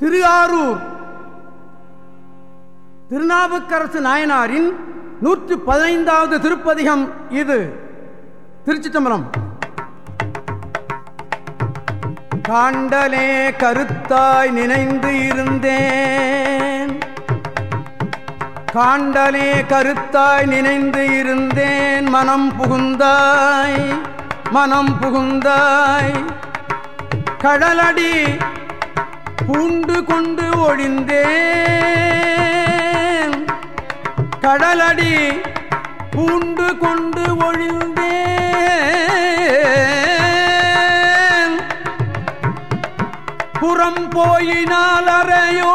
திரு ஆரூர் திருநாவுக்கரசு நாயனாரின் நூற்று பதினைந்தாவது திருப்பதிகம் இது. திருச்சி தம்பரம் காண்டலே கருத்தாய் நினைந்து இருந்தேன். காண்டலே கருத்தாய் நினைந்து இருந்தேன். மனம் புகுந்தாய் மனம் புகுந்தாய். கடலடி பூண்டு கொண்டு ஒழிந்தேன். கடலடி பூண்டு கொண்டு ஒழிந்தேன். புறம் போயினால் அறையோ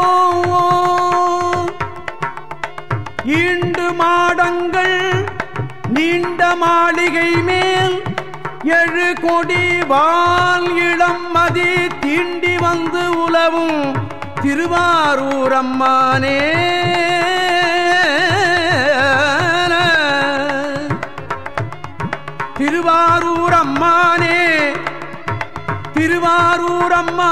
ஈண்டு மாடங்கள் நீண்ட மாளிகை மேல் எழு கொடி வால் இளம் மதி தீண்டி வந்து உலவும் திருவாரூரம்மானே திருவாரூரம்மானே திருவாரூரம்மானே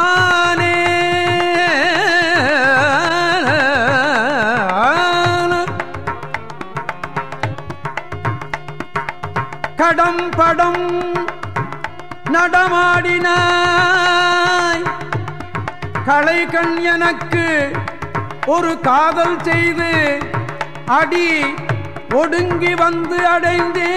கடம் படம் நடமாடினாய். களை கண் எனக்கு ஒரு காதல் செய்து அடி ஒடுங்கி வந்து அடைந்தே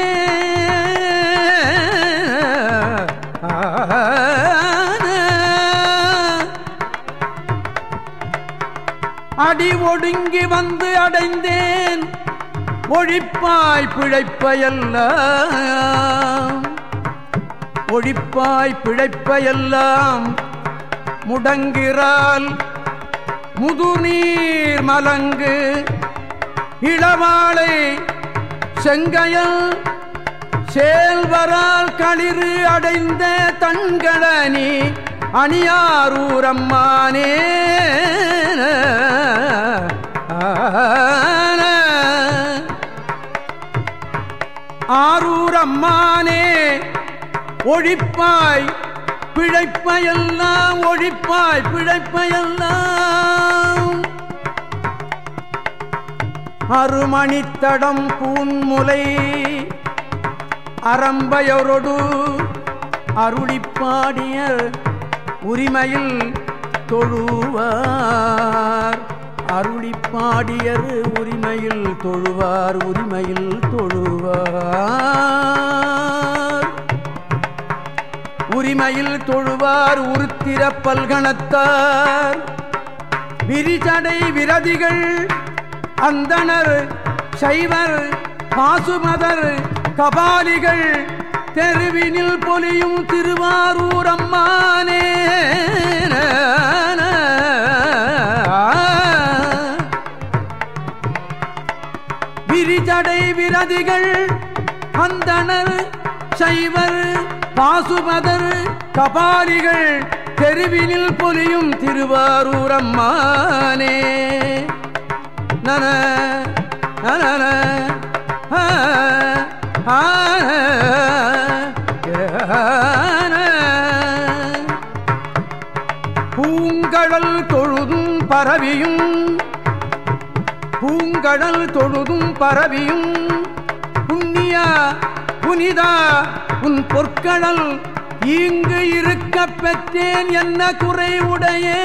அடி ஒடுங்கி வந்து அடைந்தேன். ஒழிப்பாய் பிழைப்பையெல்லாம் ஒழிப்பாய் பிழைப்பையெல்லாம் முடங்கிறால் முதுநீர் மலங்கு இளவாளை செங்கையல் சேல்வரால் களிறு அடைந்த தன்களனி அணியாரூரம்மானே ஆரூரம்மானே. ஒழிப்பாய் பிழைப்பையெல்லாம் ஒழிப்பாய் பிழைப்பையெல்லாம். அருமணித்தடம் பூன்முலை அறம்பையொரொடு அருளிப்பாடிய உரிமையில் தொழுவார். அருளிப்பாடியர் உரிமையில் தொழுவார் உரிமையில் தொழுவார். உரிமையில் தொழுவார் உருத்திர பல்கணத்தார். விரிசடை விரதிகள் அந்தனர் சைவர் பாசுமதர் கபாலிகள் தெருவினில் பொலியும் திருவாரூர் அம்மானே. விரிஜடை விரதிகள் அந்தனர் சைவர் பாசுபதர் கபாலிகள் தெருவினில் பொலியும் திருவாரூர் அம்மானே நன நன பூங்கடல் தொழுதும் பரவியும் பூங்கடல் தொழுதும் பரவியும் புண்ணியா புனிதா உன் பொற்கடல் இங்கு இருக்க பெற்றேன் என்ன குறை உடையே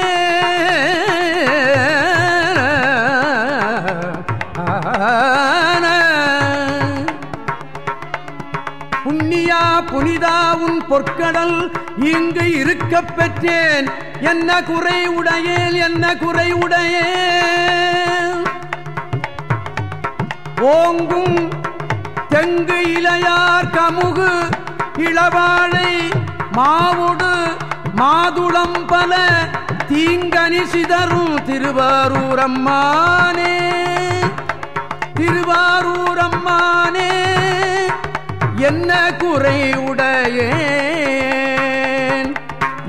புண்ணியா புனிதா உன் பொற்கடல் இங்கு இருக்க பெற்றேன். என்ன குறை உடையேல் என்ன குறை உடையே ஓங்கும் தெங்கு இளையார் கமுகு இளவாழை மாவுடு மாதுளம் பல தீங்கனி சிதறும் திருவாரூரம்மானே. திருவாரூரம்மானே என்ன குறை உடையேன்?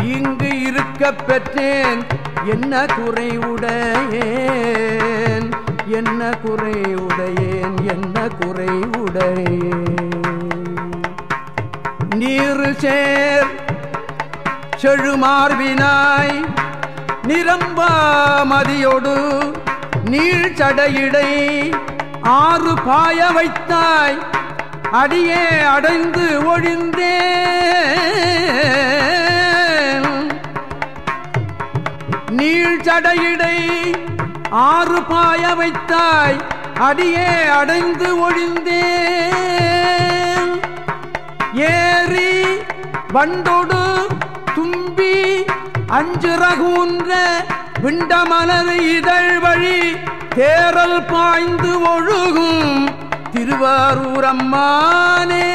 இங்கு இருக்க பெற்றேன் என்ன குறை உடையேன்? என்ன குறை உடையேன் என்ன குறை உடையேன்? நீர் சேர் செழுமார்வினாய் நிரம்பா மதியோடு நீழ்ச்சடையிடை ஆறு பாய வைத்தாய் அடியே அடைந்து ஒழிந்தே நீழ்ச்சடையிடை ஆறு பாய வைத்தாய் அடியே அடைந்து ஒழிந்தே ஏறி வண்டொடு தும்பி அஞ்சுரகூன்ற விண்டமலர் இதழ் வழி தேரல் பாய்ந்து ஒழுகும் திருவாரூரம்மானே.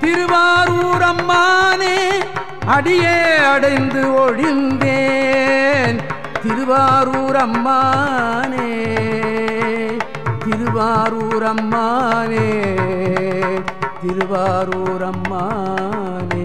திருவாரூரம்மானே அடியே அடைந்து ஒழிந்தேன். திருவாரூரம்மானே திருவாரூரம்மானே. திருவாரூர் அம்மானே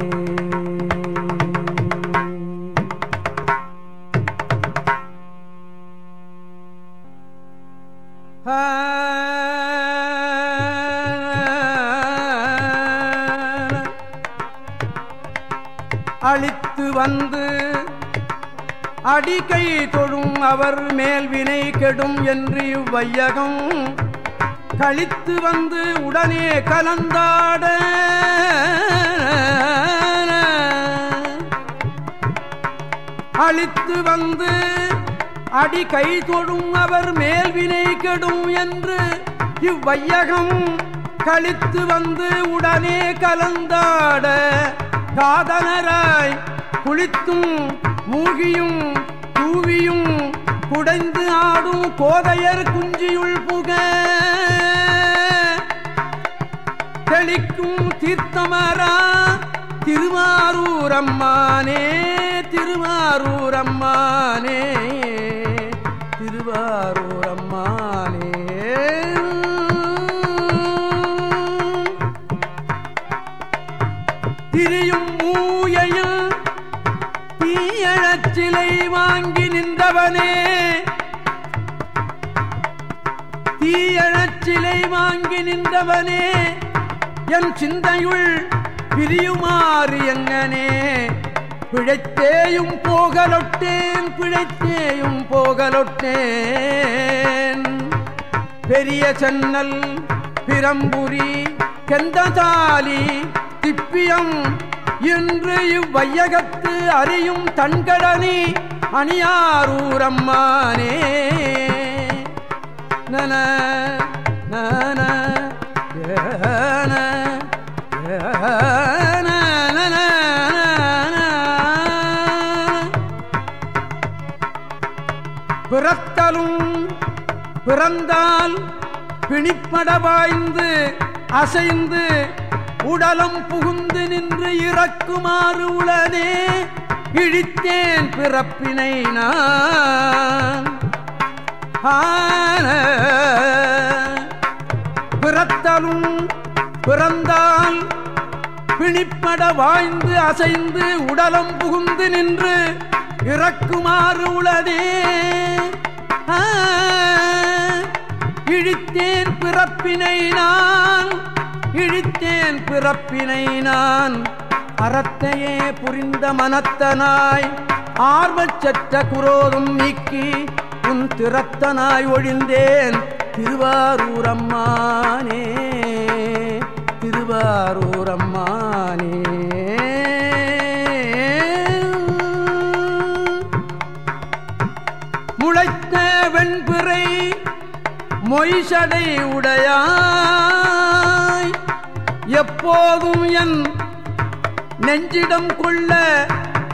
அழித்து வந்து அடிக்கை தொழும் அவர் மேல் வினை கெடும் என்று இவ்வையகம் கழித்து வந்து உடனே கலந்தாட. அழித்து வந்து அடி கை தொடும் அவர் மேல்வினை கெடும் என்று இவ்வையகம் கழித்து வந்து உடனே கலந்தாட. காதலராய் குளித்தும் மூகியும் தூவியும் குடைந்து ஆடும் கோதையர் குஞ்சியுள் புக. தெளிக்கும் தீர்த்தமரா திருவாரூரம்மானே திருவாரூரம்மானே திருவாரூரம்மானே. திரியும் மூயையில் தீயழச்சிலை வாங்கி நின்றவனே தீயழச்சிலை வாங்கி நின்றவனே என் சிந்தையுள் பிரியுமாறு எங்கனே? பிழைத்தேயும் போகலொட்டேன் பிழைத்தேயும் போகலொட்டேன். பெரிய சென்னல் பிரம்புரி கெந்ததாலி திப்பியம் இன்று இவ்வையகத்து அறியும் தன்கடனி அணியாரூரம்மானே. நன நன பிறந்தால் பிணிப்பட வாய்ந்து அசைந்து உடலம் புகுந்து நின்று இறக்குமாறு உளனே இழித்தேன் பிறப்பினை நான். பிறத்தலும் பிறந்தால் பிணிப்பட வாய்ந்து அசைந்து உடலம் புகுந்து நின்று இறக்குமாறு உளதே ஆ, இழித்தேன் பிறப்பினை நான் இழித்தேன் பிறப்பினை நான். அறத்தையே புரிந்த மனத்தனாய் ஆர்வச்சற்ற குரோதும் நீக்கி உன் திறத்தனாய் ஒழிந்தேன். திருவாரூரம்மானே திருவாரூரம்மானே மொய்சடை உடையாய். எப்போதும் என் நெஞ்சிடம் கொள்ள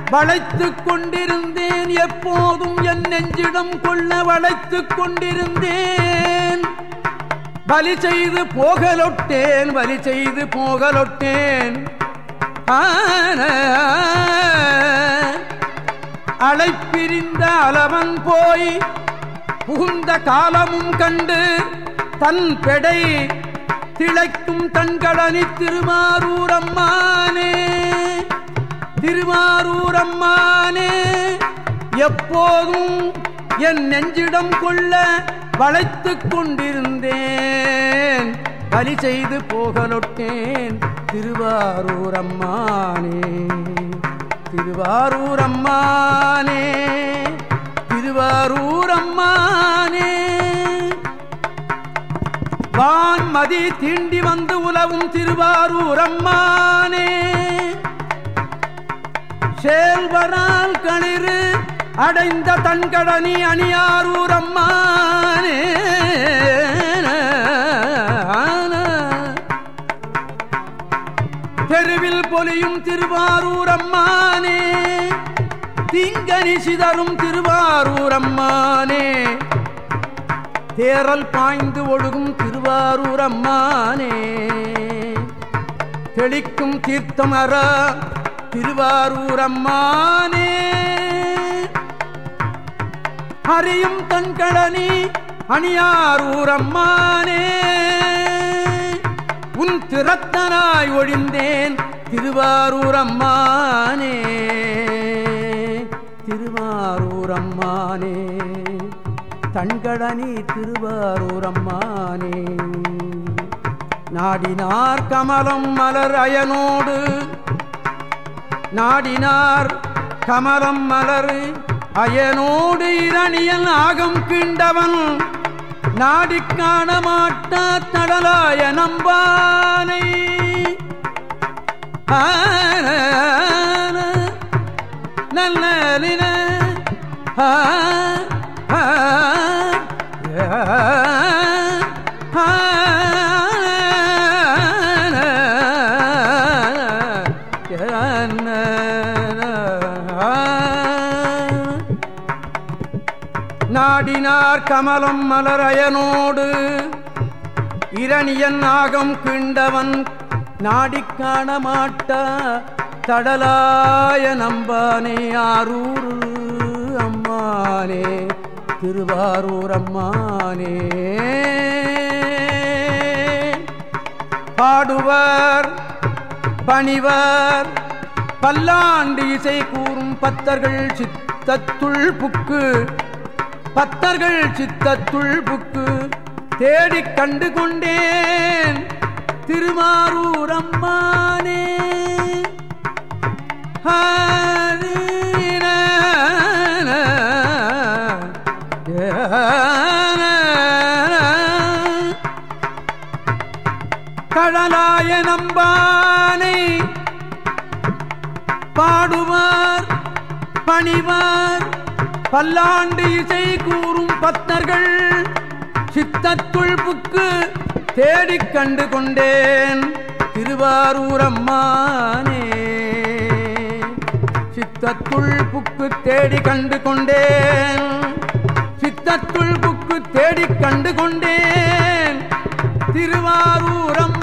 வளைத்து கொண்டிருந்தேன். எப்போதும் என் நெஞ்சிடம் கொள்ள வளைத்து கொண்டிருந்தேன். பலி செய்து போகலொட்டேன் பலி செய்து போகலொட்டேன். அழைப்பிரிந்த அளவன் போய் புகுந்த காலமும் கண்டு தன் பெடை திளைக்கும் தன்கடனி திருமாரூரம்மானே திருவாரூரம்மானே எப்போதும் என் நெஞ்சிடம் கொள்ள வளைத்துக் கொண்டிருந்தேன். பலி செய்து போகலொட்டேன் திருவாரூரம்மானே திருவாரூரம்மானே. திருவாரூரம்மானே வான்மதி தீண்டி வந்து உலவும் திருவாரூரம்மானே. சேல்வரால் களிறு அடைந்த தன்கடனி அணியாரூரம்மானே. தெருவில் பொலியும் திருவாரூரம்மானே. தீங்கனி சிதறும் திருவாரூர் அம்மானே தேரல் பாய்ந்து ஒழுகும் திருவாரூர் அம்மானே தெளிக்கும் தீர்த்தம் அற திருவாரூர் அம்மானே அறியும் தன்கடனி அணியாரூர் அம்மானே உன் திறத்தனாய் ஒழிந்தேன் திருவாரூர் அம்மானே திருவாரூரம்மானே. தன்கடனி திருவாரூர் நாடினார் கமலம் மலர் அயனோடு. நாடினார் கமலம் மலர் அயனோடு இரணியல் ஆகம் கிண்டவன் நாடி காண மாட்டா தடலாய நம்பானை. நல்ல நாடினார் கமலம் மலரயனோடு இரணியன் நாகம் கிண்டவன் நாடி காண தடலாய நம்பானே ஆரூர் அம்மானே திருவாரூர் அம்மானே. பாடுவர் பணிவர் பல்லாண்டு இசை கூறும் பத்தர்கள் சித்தத்துள் புக்கு. பத்தர்கள் சித்தத்துள் புக்கு தேடிக் கண்டு கொண்டேன் திருமாரூர் அம்மானே கடலாய நம்பானை பாடுவார் பணிவார். பல்லாண்டு இசை கூறும் பத்தர்கள் சித்தத்துள் புக்கு தேடிக் கண்டு கொண்டேன். திருவாரூரம்மானே சித்தத்துள் புக்கு தேடி கண்டு கொண்டேன். தத்துள் புக்கு தேடிக் கண்டு கொண்டேன் திருவாரூரம்